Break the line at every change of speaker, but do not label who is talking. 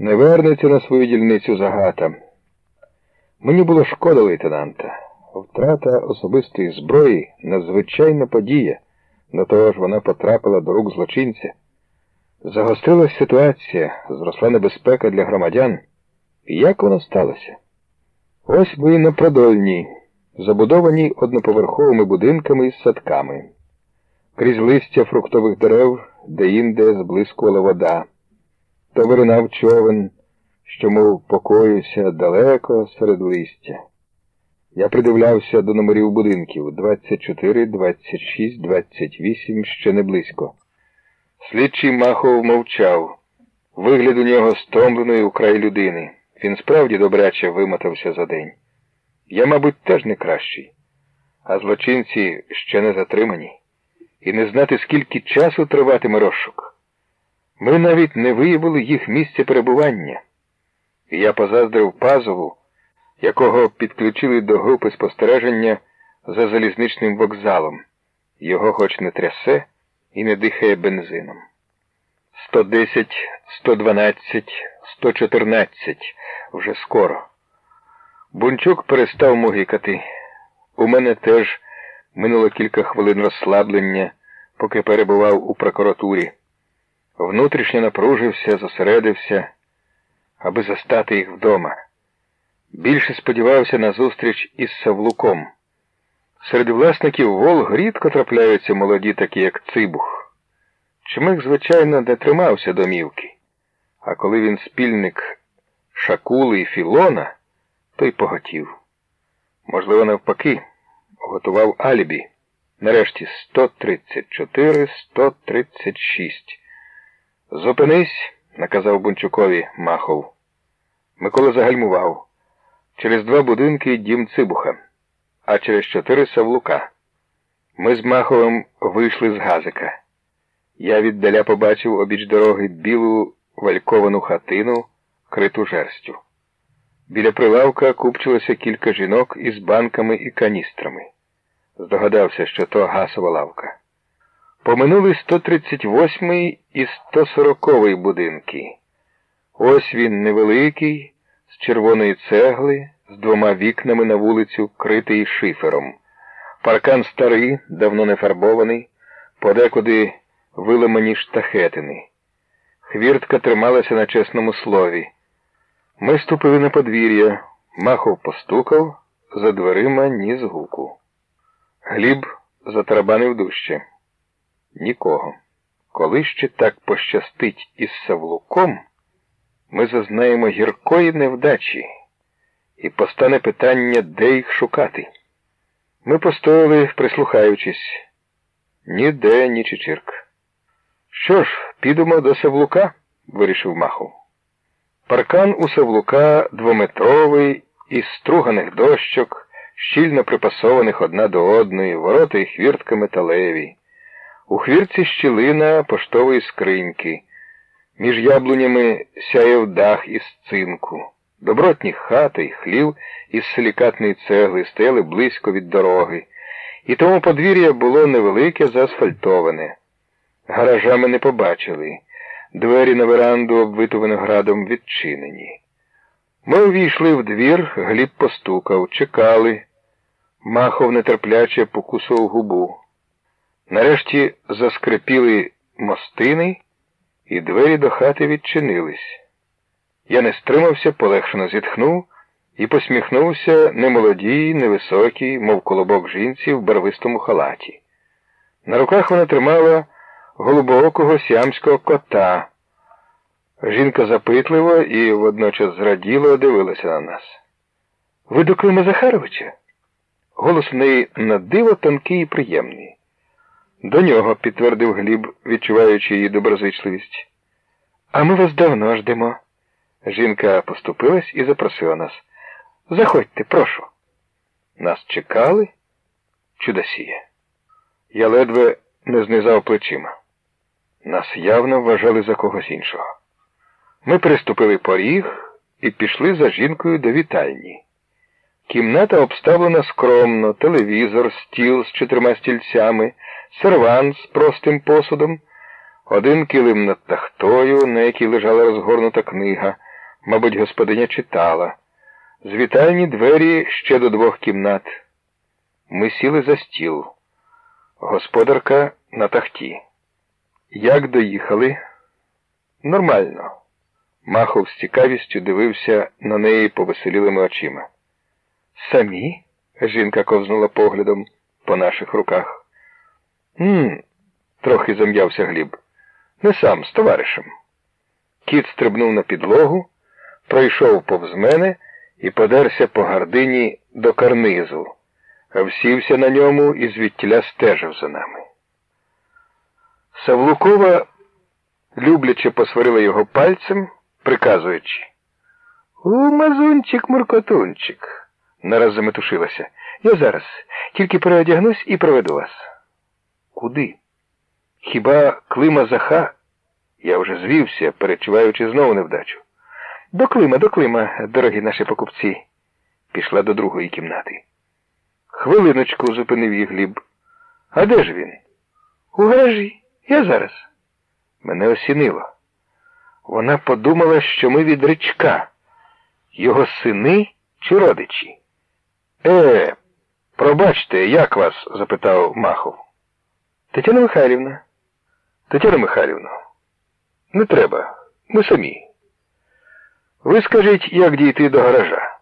Не вернеться на свою дільницю загата. Мені було шкода лейтенанта. Втрата особистої зброї надзвичайна подія, до того ж вона потрапила до рук злочинця. Загострилась ситуація, зросла небезпека для громадян. І як воно сталося? Ось ми на продольній, забудованій одноповерховими будинками із садками. Крізь листя фруктових дерев, де інде зблискувала вода, то виринав човен, що, мов покоюся далеко серед листя. Я придивлявся до номерів будинків 24, 26, 28, ще не близько. Слідчий Махов мовчав. Вигляд у нього стомленої у край людини. Він справді добряче вимотався за день. Я, мабуть, теж не кращий, а злочинці ще не затримані, і не знати, скільки часу триватиме розшук. Ми навіть не виявили їх місце перебування. Я позаздрив Пазову, якого підключили до групи спостереження за залізничним вокзалом. Його хоч не трясе і не дихає бензином. 110, 112, 114 вже скоро. Бунчук перестав мугикати. У мене теж минуло кілька хвилин розслаблення, поки перебував у прокуратурі. Внутрішньо напружився, зосередився, аби застати їх вдома. Більше сподівався на зустріч із Савлуком. Серед власників Волг рідко трапляються молоді, такі як Цибух. Чмих, звичайно, не тримався домівки, а коли він спільник Шакули і Філона, то й поготів. Можливо, навпаки, готував алібі. Нарешті 134, 136. Зупинись, наказав Бунчукові Махов. Микола загальмував. Через два будинки дім Цибуха, а через чотири Савлука. Ми з Маховим вийшли з газика. Я віддаля побачив обіч дороги білу вальковану хатину, криту жерстю. Біля прилавка купчилося кілька жінок із банками і каністрами. Здогадався, що то гасова лавка. Поминули 138 і 140 будинки. Ось він невеликий, з червоної цегли, з двома вікнами на вулицю, критий шифером. Паркан старий, давно не фарбований, подекуди виламані штахетини. Хвіртка трималася на чесному слові. Ми ступили на подвір'я, махов постукав, за дверима ні згуку. Гліб затарабанив дужче. Нікого. Коли ще так пощастить із Савлуком, ми зазнаємо гіркої невдачі, і постане питання, де їх шукати. Ми постояли, прислухаючись. Ніде, ні чечірк. Що ж, підемо до Савлука, вирішив Махов. Паркан у Савлука двометровий, із струганих дощок, щільно припасованих одна до одної, ворота і хвіртка металеві. У хвірці щілина поштової скриньки. Між яблунями сяяв дах із цинку. Добротні хати й хлів із силікатної цегли стояли близько від дороги, і тому подвір'я було невелике, заасфальтоване. Гаража ми не побачили. Двері на веранду, обвиту виноградом, відчинені. Ми увійшли в двір, гліб постукав, чекали. Махов нетерпляче покусував губу. Нарешті заскрипіли мостини, і двері до хати відчинились. Я не стримався, полегшено зітхнув і посміхнувся немолодій, невисокій, мов колобок жінці в барвистому халаті. На руках вона тримала голубоокого сіамського кота. Жінка запитливо і водночас зраділо дивилася на нас. Ви до Клима Захаровича? Голос в неї на диво тонкий і приємний. До нього, підтвердив Гліб, відчуваючи її доброзичливість. А ми вас давно ждемо. Жінка поступилась і запросила нас. Заходьте, прошу. Нас чекали? Чудосіє. Я ледве не знизав плечима. Нас явно вважали за когось іншого. Ми приступили поріг і пішли за жінкою до вітальні. Кімната обставлена скромно, телевізор, стіл з чотирма стільцями, сервант з простим посудом, один килим над тахтою, на якій лежала розгорнута книга. Мабуть, господиня читала. З вітальні двері ще до двох кімнат. Ми сіли за стіл. Господарка на тахті. Як доїхали? Нормально. Махов з цікавістю дивився на неї повеселілими очима. Самі? Жінка ковзнула поглядом по наших руках. «Ммм», – трохи зам'явся Гліб. Не сам, з товаришем. Кіт стрибнув на підлогу, пройшов повз мене і подерся по гардині до карнизу, а всівся на ньому і звідтіля стежив за нами. Савлукова, любляче посварила його пальцем, приказуючи. У мазунчик, муркотунчик, нараз заметушилася. Я зараз тільки переодягнусь і проведу вас. Куди? Хіба Клима Заха? Я вже звівся, перечуваючи знову невдачу. До Клима, до Клима, дорогі наші покупці, пішла до другої кімнати. Хвилиночку зупинив її Гліб. А де ж він? У гаражі. Я зараз. Мене осінило. Вона подумала, що ми від речка, його сини чи родичі. Е, пробачте, як вас? запитав Махов. Тетяна Михайлівна. Тетяна Михайлівна, не треба. Ми самі. Ви скажіть, як дійти до гаража.